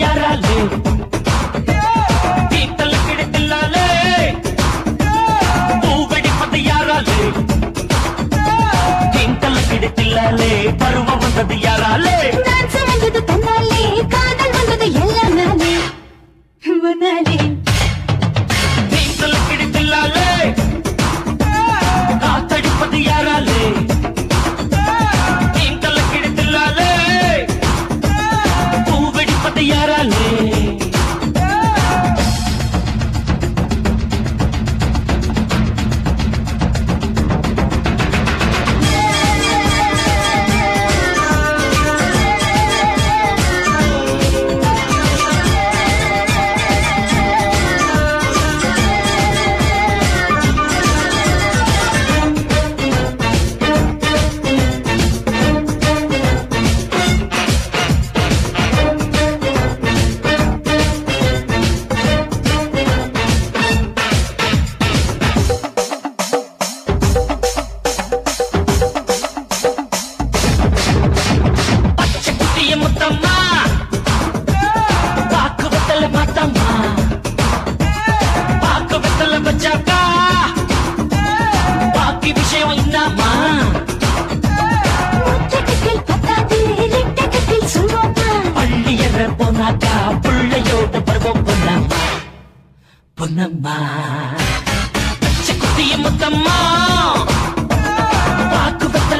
யாராலே தீத்தல் கிடைத்தில்லாலே பூவெடி பத்து யாராலே? தீத்தல் கிடைத்தில்லாலே பருவம் வந்தது யாராலே? நான் சிறந்தது தன்னாலே காதல் வந்தது எல்லாமே. உன்னாலே புள்ளையோட பருவம் பொன்னம்மா. பொன்னம்மா பச்சை குத்திய முத்தம்மா. வாக்கு பத்தல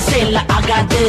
செல்ல ஆகாது